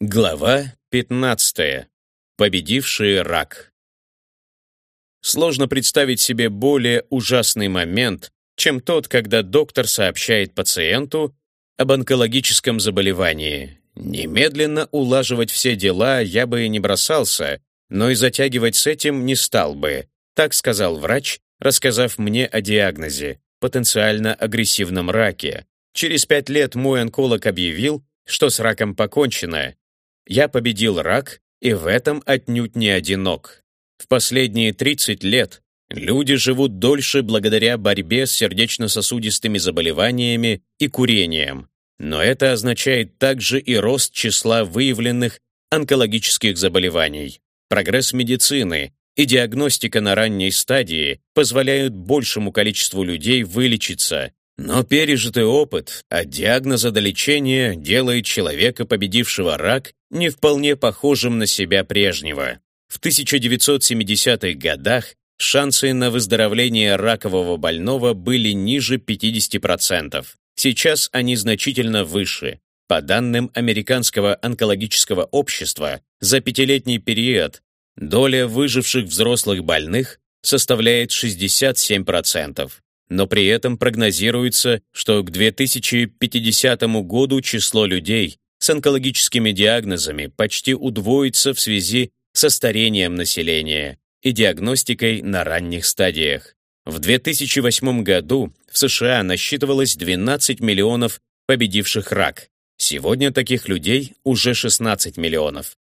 Глава 15. Победивший рак. Сложно представить себе более ужасный момент, чем тот, когда доктор сообщает пациенту об онкологическом заболевании. Немедленно улаживать все дела я бы и не бросался, но и затягивать с этим не стал бы, так сказал врач, рассказав мне о диагнозе – потенциально агрессивном раке. Через пять лет мой онколог объявил, что с раком покончено, я победил рак, и в этом отнюдь не одинок. В последние 30 лет люди живут дольше благодаря борьбе с сердечно-сосудистыми заболеваниями и курением. Но это означает также и рост числа выявленных онкологических заболеваний. Прогресс медицины и диагностика на ранней стадии позволяют большему количеству людей вылечиться, но пережитый опыт от диагноза до лечения делает человека, победившего рак, не вполне похожим на себя прежнего. В 1970-х годах шансы на выздоровление ракового больного были ниже 50%. Сейчас они значительно выше. По данным Американского онкологического общества, за пятилетний период доля выживших взрослых больных составляет 67% но при этом прогнозируется, что к 2050 году число людей с онкологическими диагнозами почти удвоится в связи со старением населения и диагностикой на ранних стадиях. В 2008 году в США насчитывалось 12 миллионов победивших рак. Сегодня таких людей уже 16 миллионов.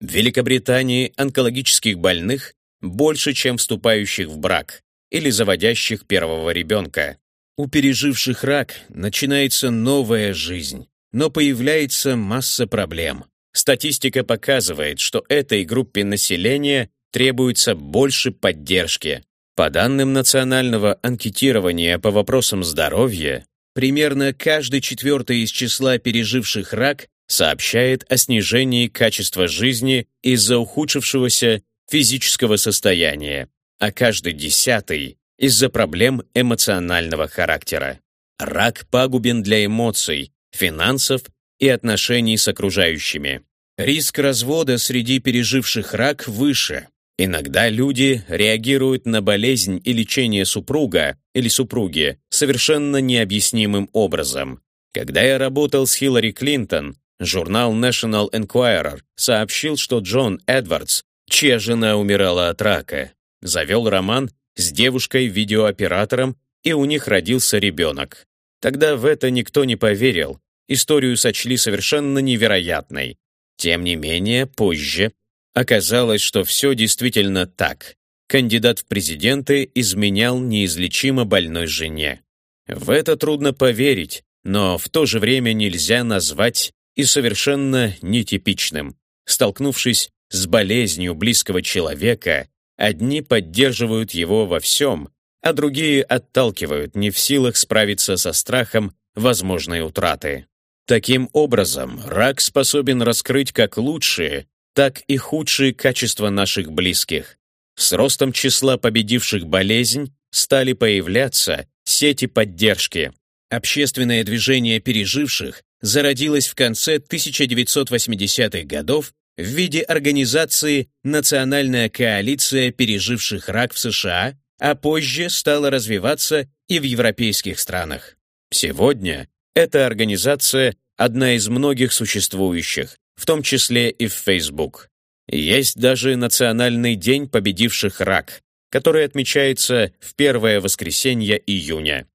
В Великобритании онкологических больных больше, чем вступающих в брак или заводящих первого ребенка. У переживших рак начинается новая жизнь, но появляется масса проблем. Статистика показывает, что этой группе населения требуется больше поддержки. По данным национального анкетирования по вопросам здоровья, примерно каждый четвертый из числа переживших рак сообщает о снижении качества жизни из-за ухудшившегося физического состояния а каждый десятый — из-за проблем эмоционального характера. Рак пагубен для эмоций, финансов и отношений с окружающими. Риск развода среди переживших рак выше. Иногда люди реагируют на болезнь и лечение супруга или супруги совершенно необъяснимым образом. Когда я работал с Хиллари Клинтон, журнал National Enquirer сообщил, что Джон Эдвардс, чья жена умирала от рака, завел роман с девушкой-видеооператором, и у них родился ребенок. Тогда в это никто не поверил, историю сочли совершенно невероятной. Тем не менее, позже оказалось, что все действительно так. Кандидат в президенты изменял неизлечимо больной жене. В это трудно поверить, но в то же время нельзя назвать и совершенно нетипичным. Столкнувшись с болезнью близкого человека, Одни поддерживают его во всем, а другие отталкивают, не в силах справиться со страхом возможной утраты. Таким образом, рак способен раскрыть как лучшие, так и худшие качества наших близких. С ростом числа победивших болезнь стали появляться сети поддержки. Общественное движение переживших зародилось в конце 1980-х годов в виде организации «Национальная коалиция переживших рак в США», а позже стала развиваться и в европейских странах. Сегодня эта организация одна из многих существующих, в том числе и в Facebook. Есть даже Национальный день победивших рак, который отмечается в первое воскресенье июня.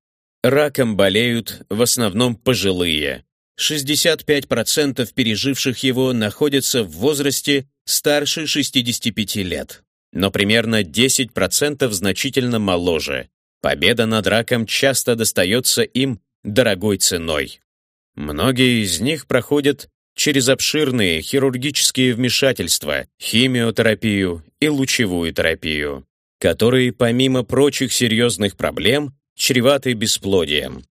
Раком болеют в основном пожилые, 65% переживших его находятся в возрасте старше 65 лет, но примерно 10% значительно моложе. Победа над раком часто достается им дорогой ценой. Многие из них проходят через обширные хирургические вмешательства, химиотерапию и лучевую терапию, которые, помимо прочих серьезных проблем, чреваты бесплодием.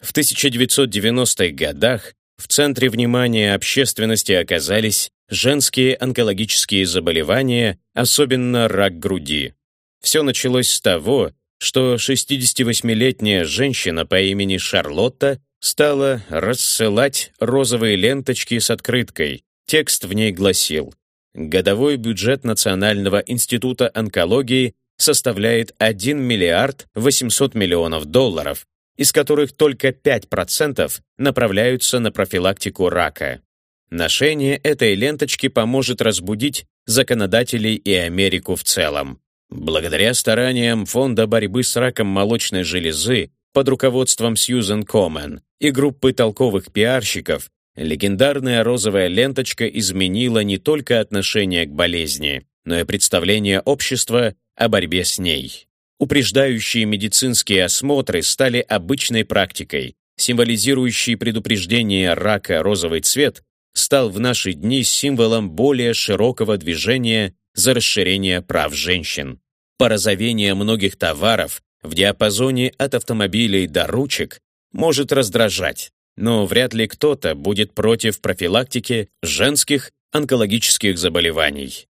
В 1990-х годах в центре внимания общественности оказались женские онкологические заболевания, особенно рак груди. Все началось с того, что 68-летняя женщина по имени Шарлотта стала рассылать розовые ленточки с открыткой Текст в ней гласил «Годовой бюджет Национального института онкологии составляет 1 миллиард 800 миллионов долларов, из которых только 5% направляются на профилактику рака. Ношение этой ленточки поможет разбудить законодателей и Америку в целом. Благодаря стараниям Фонда борьбы с раком молочной железы под руководством Сьюзен Комен и группы толковых пиарщиков, легендарная розовая ленточка изменила не только отношение к болезни, но и представление общества о борьбе с ней. Упреждающие медицинские осмотры стали обычной практикой. Символизирующий предупреждение рака розовый цвет стал в наши дни символом более широкого движения за расширение прав женщин. Порозовение многих товаров в диапазоне от автомобилей до ручек может раздражать, но вряд ли кто-то будет против профилактики женских онкологических заболеваний.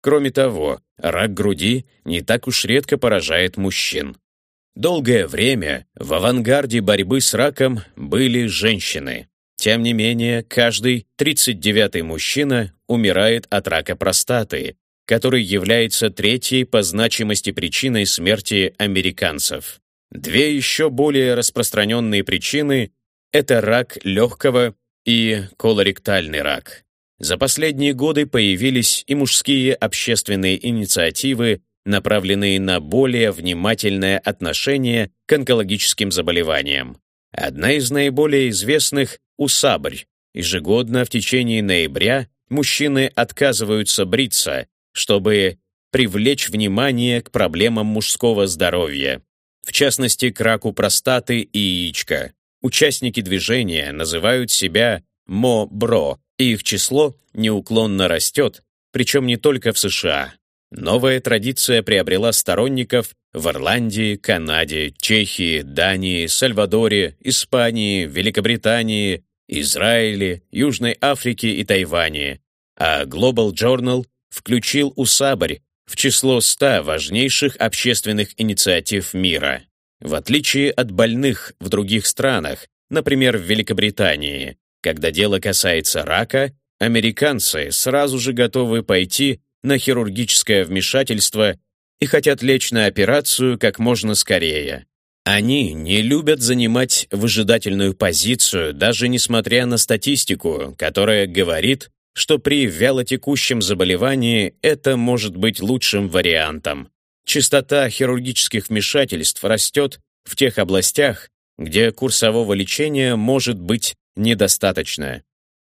Кроме того, рак груди не так уж редко поражает мужчин. Долгое время в авангарде борьбы с раком были женщины. Тем не менее, каждый 39-й мужчина умирает от рака простаты, который является третьей по значимости причиной смерти американцев. Две еще более распространенные причины – это рак легкого и колоректальный рак. За последние годы появились и мужские общественные инициативы, направленные на более внимательное отношение к онкологическим заболеваниям. Одна из наиболее известных – усабрь. Ежегодно в течение ноября мужчины отказываются бриться, чтобы привлечь внимание к проблемам мужского здоровья, в частности, к раку простаты и яичка. Участники движения называют себя «мо-бро», и их число неуклонно растет, причем не только в США. Новая традиция приобрела сторонников в Ирландии, Канаде, Чехии, Дании, Сальвадоре, Испании, Великобритании, Израиле, Южной Африке и Тайване, а Global Journal включил УСАБРь в число 100 важнейших общественных инициатив мира. В отличие от больных в других странах, например, в Великобритании, когда дело касается рака, американцы сразу же готовы пойти на хирургическое вмешательство и хотят лечь на операцию как можно скорее. Они не любят занимать выжидательную позицию, даже несмотря на статистику, которая говорит, что при вялотекущем заболевании это может быть лучшим вариантом. Частота хирургических вмешательств растет в тех областях, где курсового лечения может быть недостаточно.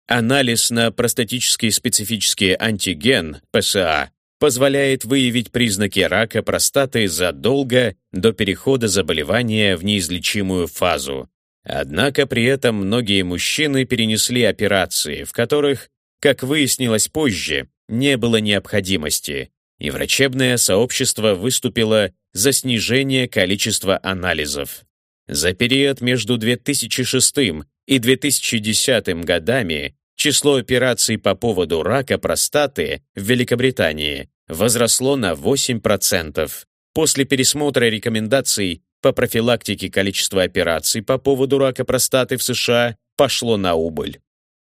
Анализ на простатический специфический антиген, ПСА, позволяет выявить признаки рака простаты задолго до перехода заболевания в неизлечимую фазу. Однако при этом многие мужчины перенесли операции, в которых как выяснилось позже, не было необходимости, и врачебное сообщество выступило за снижение количества анализов. За период между 2006 и 2010 годами число операций по поводу рака простаты в Великобритании возросло на 8%. После пересмотра рекомендаций по профилактике количество операций по поводу рака простаты в США пошло на убыль.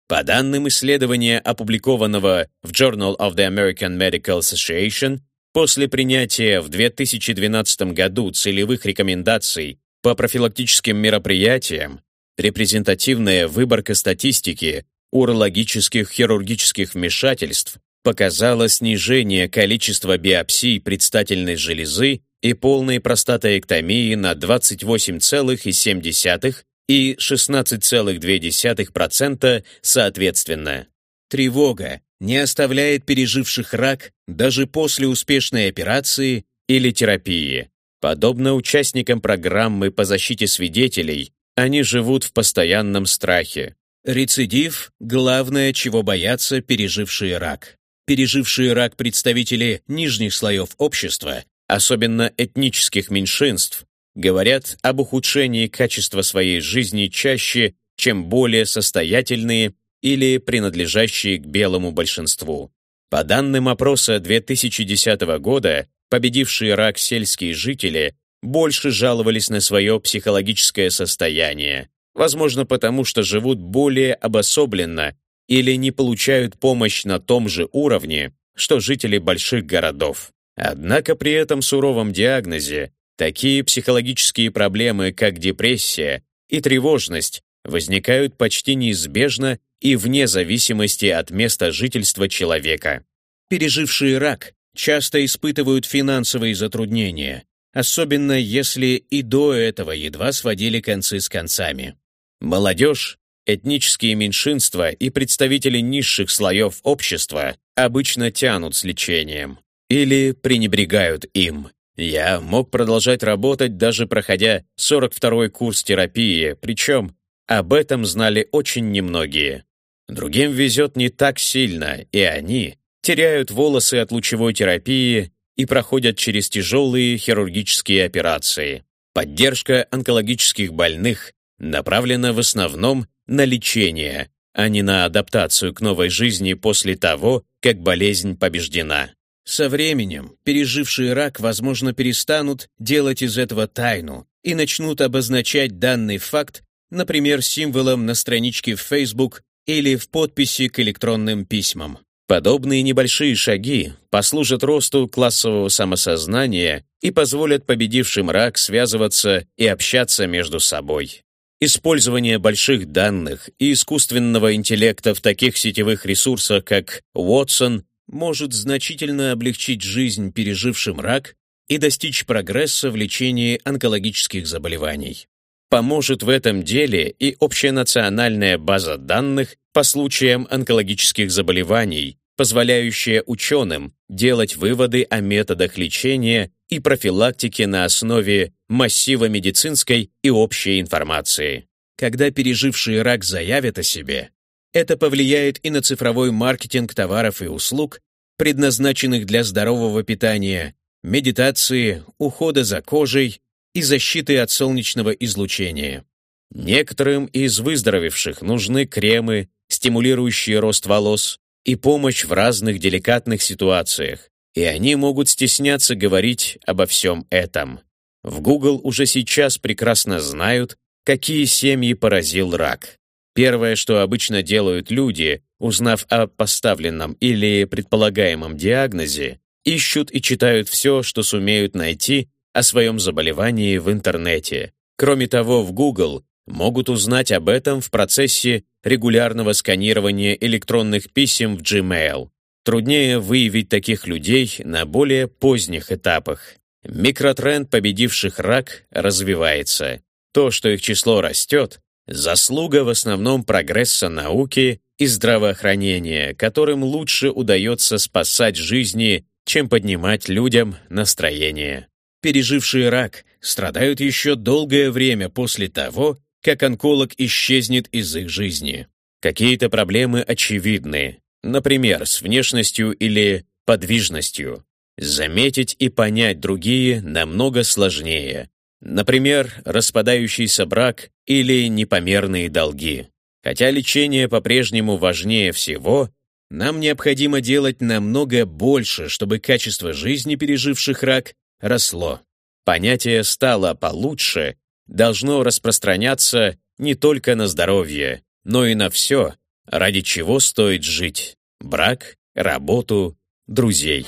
По данным исследования, опубликованного в Journal of the American Medical Association, после принятия в 2012 году целевых рекомендаций по профилактическим мероприятиям, репрезентативная выборка статистики урологических хирургических вмешательств показала снижение количества биопсий предстательной железы и полной простатоэктомии на 28,7% и 16,2% соответственно. Тревога не оставляет переживших рак даже после успешной операции или терапии. Подобно участникам программы по защите свидетелей, они живут в постоянном страхе. Рецидив – главное, чего боятся пережившие рак. Пережившие рак представители нижних слоев общества, особенно этнических меньшинств, говорят об ухудшении качества своей жизни чаще, чем более состоятельные или принадлежащие к белому большинству. По данным опроса 2010 года, победившие рак сельские жители больше жаловались на свое психологическое состояние, возможно потому, что живут более обособленно или не получают помощь на том же уровне, что жители больших городов. Однако при этом суровом диагнозе такие психологические проблемы, как депрессия и тревожность, возникают почти неизбежно и вне зависимости от места жительства человека. Пережившие рак часто испытывают финансовые затруднения, особенно если и до этого едва сводили концы с концами. Молодежь, этнические меньшинства и представители низших слоев общества обычно тянут с лечением или пренебрегают им. Я мог продолжать работать, даже проходя 42-й курс терапии, причем об этом знали очень немногие. Другим везет не так сильно, и они теряют волосы от лучевой терапии и проходят через тяжелые хирургические операции. Поддержка онкологических больных направлена в основном на лечение, а не на адаптацию к новой жизни после того, как болезнь побеждена. Со временем пережившие рак, возможно, перестанут делать из этого тайну и начнут обозначать данный факт, например, символом на страничке в Facebook или в подписи к электронным письмам. Подобные небольшие шаги послужат росту классового самосознания и позволят победившим рак связываться и общаться между собой. Использование больших данных и искусственного интеллекта в таких сетевых ресурсах, как Watson, может значительно облегчить жизнь пережившим рак и достичь прогресса в лечении онкологических заболеваний. Поможет в этом деле и общенациональная база данных по случаям онкологических заболеваний, позволяющая ученым делать выводы о методах лечения и профилактики на основе массива медицинской и общей информации. Когда пережившие рак заявят о себе, это повлияет и на цифровой маркетинг товаров и услуг, предназначенных для здорового питания, медитации, ухода за кожей и защиты от солнечного излучения. Некоторым из выздоровевших нужны кремы, стимулирующие рост волос, и помощь в разных деликатных ситуациях, и они могут стесняться говорить обо всем этом. В Google уже сейчас прекрасно знают, какие семьи поразил рак. Первое, что обычно делают люди, узнав о поставленном или предполагаемом диагнозе, ищут и читают все, что сумеют найти о своем заболевании в интернете. Кроме того, в Google могут узнать об этом в процессе регулярного сканирования электронных писем в Gmail. Труднее выявить таких людей на более поздних этапах. Микротренд победивших рак развивается. То, что их число растет, заслуга в основном прогресса науки и здравоохранения, которым лучше удается спасать жизни, чем поднимать людям настроение. Пережившие рак страдают еще долгое время после того, как онколог исчезнет из их жизни. Какие-то проблемы очевидны, например, с внешностью или подвижностью. Заметить и понять другие намного сложнее. Например, распадающийся брак или непомерные долги. Хотя лечение по-прежнему важнее всего, нам необходимо делать намного больше, чтобы качество жизни переживших рак росло. Понятие стало получше должно распространяться не только на здоровье, но и на все, ради чего стоит жить – брак, работу, друзей.